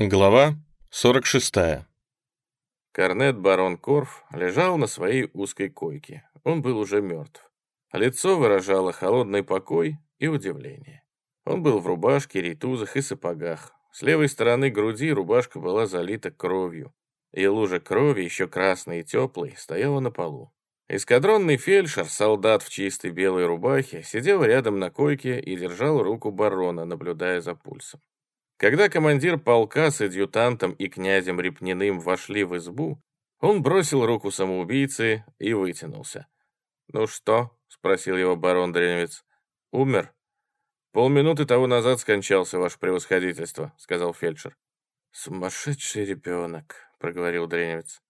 Глава 46. Корнет барон Корф лежал на своей узкой койке. Он был уже мертв. Лицо выражало холодный покой и удивление. Он был в рубашке, рейтузах и сапогах. С левой стороны груди рубашка была залита кровью, и лужа крови, еще красной и теплой, стояла на полу. Эскадронный фельдшер, солдат в чистой белой рубахе, сидел рядом на койке и держал руку барона, наблюдая за пульсом. Когда командир полка с адъютантом и князем Репниным вошли в избу, он бросил руку самоубийцы и вытянулся. «Ну что?» — спросил его барон Дреневец. «Умер?» «Полминуты того назад скончался, ваше превосходительство», — сказал фельдшер. «Сумасшедший ребенок», — проговорил Дреневец.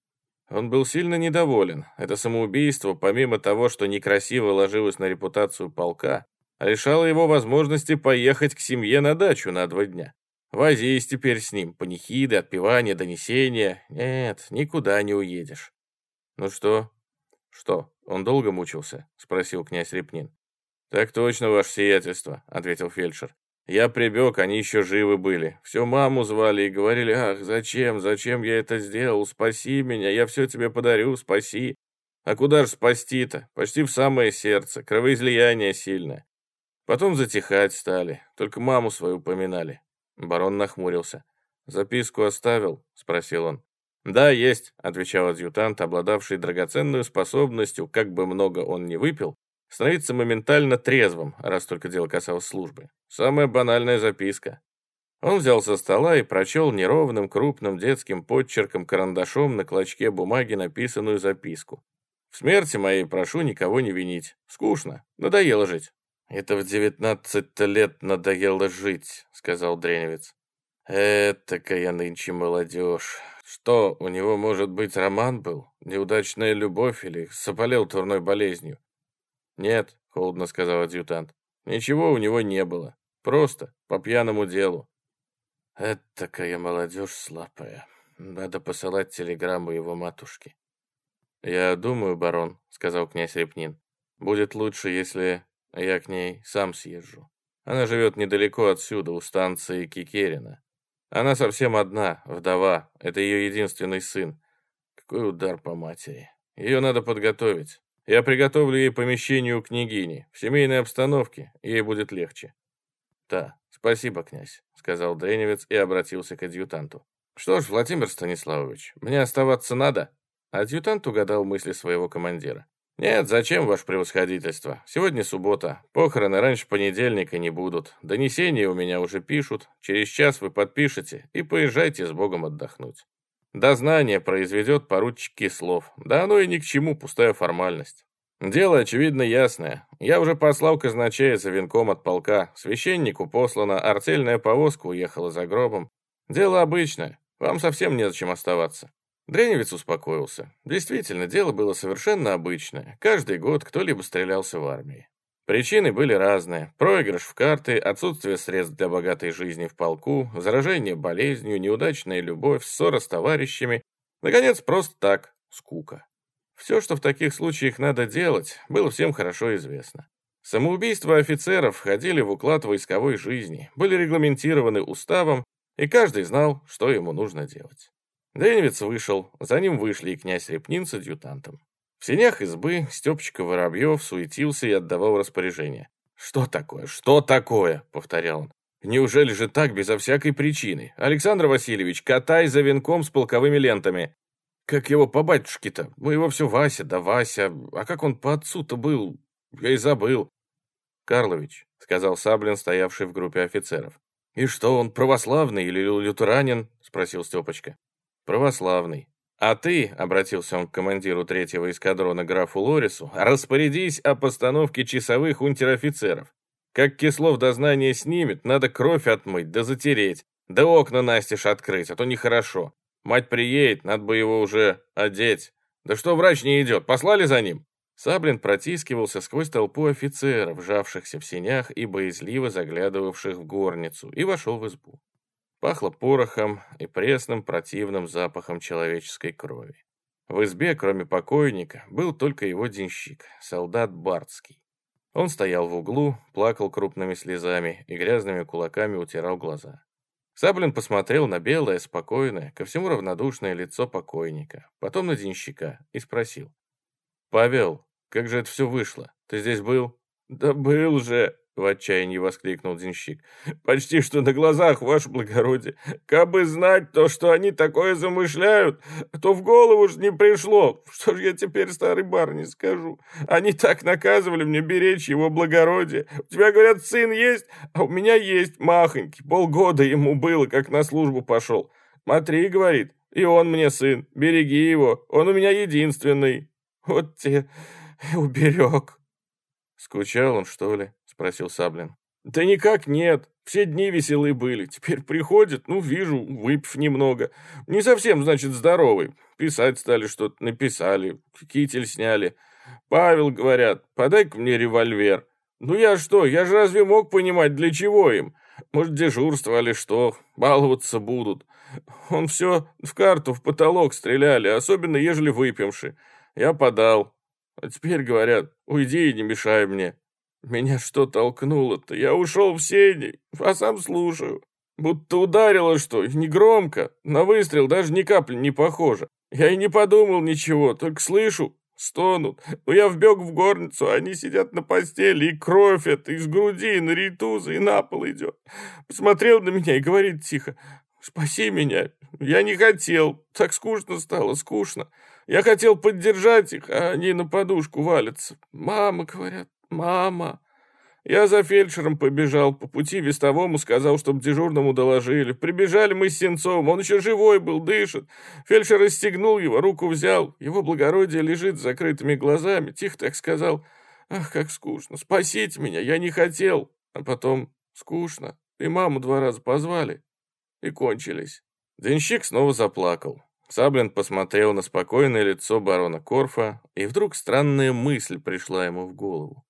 Он был сильно недоволен. Это самоубийство, помимо того, что некрасиво ложилось на репутацию полка, лишало его возможности поехать к семье на дачу на два дня. Возись теперь с ним, панихиды, отпевания, донесения. Нет, никуда не уедешь. Ну что? Что, он долго мучился? Спросил князь Репнин. Так точно, ваше сиятельство, ответил фельдшер. Я прибег, они еще живы были. Всю маму звали и говорили, ах, зачем, зачем я это сделал, спаси меня, я все тебе подарю, спаси. А куда же спасти-то? Почти в самое сердце, кровоизлияние сильное. Потом затихать стали, только маму свою поминали. Барон нахмурился. «Записку оставил?» — спросил он. «Да, есть», — отвечал адъютант, обладавший драгоценной способностью, как бы много он ни выпил, становиться моментально трезвым, раз только дело касалось службы. Самая банальная записка. Он взял со стола и прочел неровным, крупным детским подчерком карандашом на клочке бумаги написанную записку. «В смерти моей прошу никого не винить. Скучно. Надоело жить. «Это в девятнадцать лет надоело жить», — сказал Дреневец. «Этакая нынче молодежь. Что, у него, может быть, роман был? Неудачная любовь или заболел турной болезнью?» «Нет», — холодно сказал адъютант. «Ничего у него не было. Просто по пьяному делу». «Этакая молодежь слабая. Надо посылать телеграмму его матушке». «Я думаю, барон», — сказал князь Репнин, — «будет лучше, если а я к ней сам съезжу. Она живет недалеко отсюда, у станции Кикерина. Она совсем одна, вдова, это ее единственный сын. Какой удар по матери. Ее надо подготовить. Я приготовлю ей помещение у княгини. В семейной обстановке ей будет легче. Да, спасибо, князь, сказал Дреневец и обратился к адъютанту. Что ж, Владимир Станиславович, мне оставаться надо? Адъютант угадал мысли своего командира. «Нет, зачем, ваше превосходительство? Сегодня суббота. Похороны раньше понедельника не будут. Донесения у меня уже пишут. Через час вы подпишете и поезжайте с Богом отдохнуть. Дознание произведет поручик Кислов. Да оно и ни к чему, пустая формальность. Дело, очевидно, ясное. Я уже послал казначея за венком от полка. Священнику послана, артельная повозка уехала за гробом. Дело обычное. Вам совсем незачем оставаться. Дреневец успокоился. Действительно, дело было совершенно обычное. Каждый год кто-либо стрелялся в армии. Причины были разные. Проигрыш в карты, отсутствие средств для богатой жизни в полку, заражение болезнью, неудачная любовь, ссора с товарищами. Наконец, просто так, скука. Все, что в таких случаях надо делать, было всем хорошо известно. Самоубийства офицеров входили в уклад войсковой жизни, были регламентированы уставом, и каждый знал, что ему нужно делать. Дреневец вышел, за ним вышли и князь Репнин с адъютантом. В сенях избы Степчика Воробьев суетился и отдавал распоряжение. «Что такое? Что такое?» — повторял он. «Неужели же так, безо всякой причины? Александр Васильевич, катай за венком с полковыми лентами. Как его по батюшке-то? У его все Вася да Вася. А как он по отцу-то был? Я и забыл». «Карлович», — сказал Саблин, стоявший в группе офицеров. «И что, он православный или лютеранин?» — спросил Степочка. «Православный. А ты, — обратился он к командиру третьего эскадрона графу Лорису, — распорядись о постановке часовых унтер-офицеров. Как Кислов дознание снимет, надо кровь отмыть да затереть, да окна настежь открыть, а то нехорошо. Мать приедет, надо бы его уже одеть. Да что врач не идет, послали за ним?» Саблин протискивался сквозь толпу офицеров, вжавшихся в сенях и боязливо заглядывавших в горницу, и вошел в избу. Пахло порохом и пресным противным запахом человеческой крови. В избе, кроме покойника, был только его денщик, солдат Бартский. Он стоял в углу, плакал крупными слезами и грязными кулаками утирал глаза. Саблин посмотрел на белое, спокойное, ко всему равнодушное лицо покойника, потом на денщика и спросил. «Павел, как же это все вышло? Ты здесь был?» «Да был же!» В отчаянии воскликнул денщик. «Почти что на глазах, ваше благородие. Кабы знать то, что они такое замышляют, то в голову ж не пришло. Что ж я теперь старый бар не скажу? Они так наказывали мне беречь его благородие. У тебя, говорят, сын есть, а у меня есть махонький. Полгода ему было, как на службу пошел. Смотри, говорит, и он мне сын, береги его, он у меня единственный. Вот те уберег». Скучал он, что ли? Спросил Саблин. «Да никак нет. Все дни веселые были. Теперь приходит, ну, вижу, выпив немного. Не совсем, значит, здоровый. Писать стали что-то, написали, китель сняли. Павел, говорят, подай-ка мне револьвер. Ну я что, я же разве мог понимать, для чего им? Может, дежурство или что, баловаться будут. Он все в карту, в потолок стреляли, особенно ежели выпивши. Я подал. А теперь говорят, уйди и не мешай мне. Меня что толкнуло-то? Я ушел в сени, а сам слушаю. Будто ударило что, не громко. На выстрел даже ни капли не похоже. Я и не подумал ничего, только слышу, стонут. Но я вбег в горницу, а они сидят на постели, и кровь эта из груди на ритузы и на пол идет. Посмотрел на меня и говорит тихо, «Спаси меня, я не хотел, так скучно стало, скучно. Я хотел поддержать их, а они на подушку валятся. Мама, говорят, «Мама!» Я за фельдшером побежал, по пути вестовому сказал, чтоб дежурному доложили. Прибежали мы с Сенцовым, он еще живой был, дышит. Фельдшер расстегнул его, руку взял. Его благородие лежит с закрытыми глазами. Тихо так сказал, «Ах, как скучно, спасите меня, я не хотел». А потом скучно, и маму два раза позвали, и кончились. Денщик снова заплакал. Саблин посмотрел на спокойное лицо барона Корфа, и вдруг странная мысль пришла ему в голову.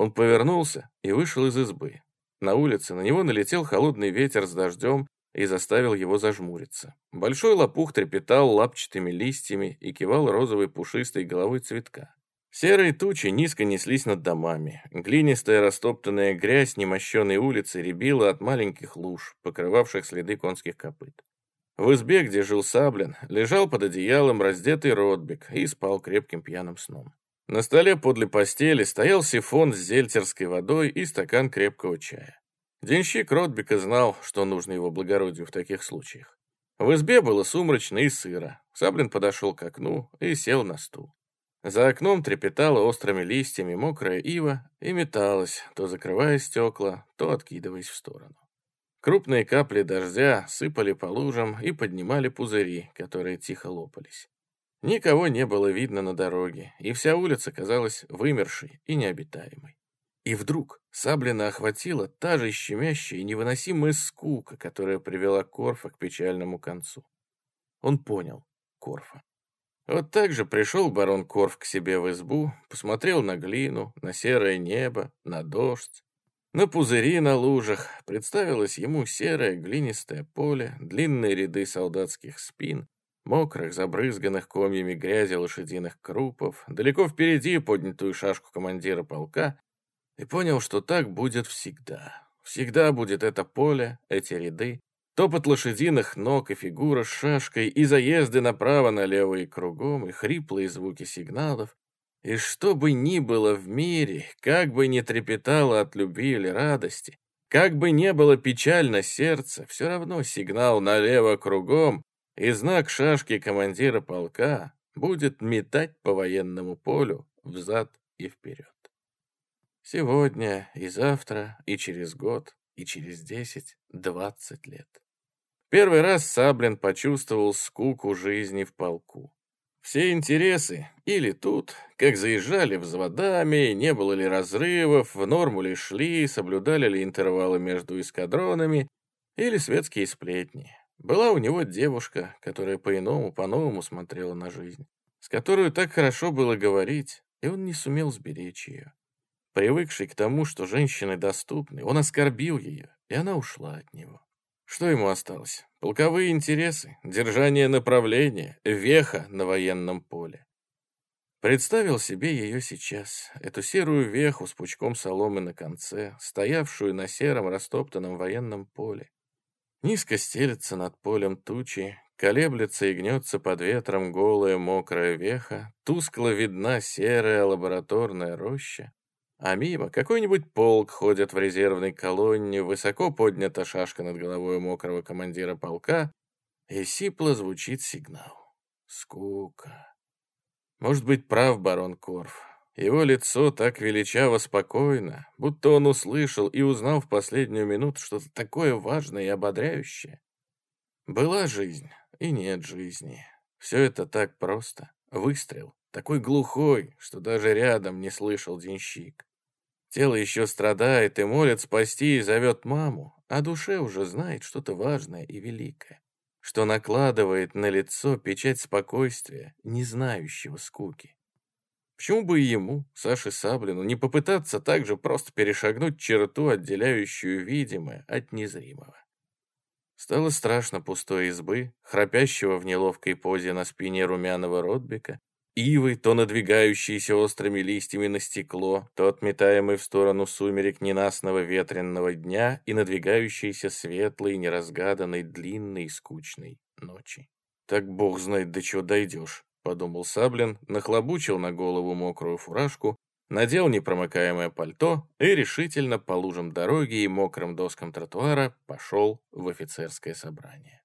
Он повернулся и вышел из избы. На улице на него налетел холодный ветер с дождем и заставил его зажмуриться. Большой лопух трепетал лапчатыми листьями и кивал розовой пушистой головой цветка. Серые тучи низко неслись над домами. Глинистая растоптанная грязь немощенной улицы рябила от маленьких луж, покрывавших следы конских копыт. В избе, где жил Саблин, лежал под одеялом раздетый Ротбик и спал крепким пьяным сном. На столе подле постели стоял сифон с зельтерской водой и стакан крепкого чая. Денщик Ротбека знал, что нужно его благородию в таких случаях. В избе было сумрачно и сыро. Саблин подошел к окну и сел на стул. За окном трепетала острыми листьями мокрая ива и металась, то закрывая стекла, то откидываясь в сторону. Крупные капли дождя сыпали по лужам и поднимали пузыри, которые тихо лопались. Никого не было видно на дороге, и вся улица казалась вымершей и необитаемой. И вдруг Саблина охватила та же щемящая и невыносимая скука, которая привела Корфа к печальному концу. Он понял Корфа. Вот так же пришел барон Корф к себе в избу, посмотрел на глину, на серое небо, на дождь, на пузыри на лужах. Представилось ему серое глинистое поле, длинные ряды солдатских спин, мокрых, забрызганных комьями грязи лошадиных крупов, далеко впереди поднятую шашку командира полка, и понял, что так будет всегда. Всегда будет это поле, эти ряды, топот лошадиных ног и фигура с шашкой, и заезды направо-налево и кругом, и хриплые звуки сигналов. И что бы ни было в мире, как бы ни трепетало от любви или радости, как бы не было печально сердце, все равно сигнал налево кругом и знак шашки командира полка будет метать по военному полю взад и вперед. Сегодня и завтра, и через год, и через десять, двадцать лет. Первый раз Саблин почувствовал скуку жизни в полку. Все интересы или тут, как заезжали взводами, не было ли разрывов, в норму ли шли, соблюдали ли интервалы между эскадронами, или светские сплетни. Была у него девушка, которая по-иному, по-новому смотрела на жизнь, с которой так хорошо было говорить, и он не сумел сберечь ее. Привыкший к тому, что женщины доступны, он оскорбил ее, и она ушла от него. Что ему осталось? Полковые интересы, держание направления, веха на военном поле. Представил себе ее сейчас, эту серую веху с пучком соломы на конце, стоявшую на сером растоптанном военном поле. Низко стелется над полем тучи, колеблется и гнется под ветром голая мокрая веха, тускло видна серая лабораторная роща, а мимо какой-нибудь полк ходит в резервной колонне, высоко поднята шашка над головой мокрого командира полка, и сипло звучит сигнал. Скука. Может быть, прав барон Корф. Его лицо так величаво спокойно, будто он услышал и узнал в последнюю минуту что-то такое важное и ободряющее. Была жизнь, и нет жизни. Все это так просто. Выстрел, такой глухой, что даже рядом не слышал денщик. Тело еще страдает и молит спасти и зовет маму, а душе уже знает что-то важное и великое, что накладывает на лицо печать спокойствия, не знающего скуки. Почему бы и ему, Саше Саблину, не попытаться также просто перешагнуть черту, отделяющую видимое от незримого? Стало страшно пустой избы, храпящего в неловкой позе на спине румяного Ротбека, ивы, то надвигающиеся острыми листьями на стекло, то отметаемый в сторону сумерек ненастного ветренного дня и надвигающейся светлой, неразгаданной, длинной скучной ночи. Так бог знает, до чего дойдешь. — подумал Саблин, нахлобучил на голову мокрую фуражку, надел непромокаемое пальто и решительно по лужам дороги и мокрым доскам тротуара пошел в офицерское собрание.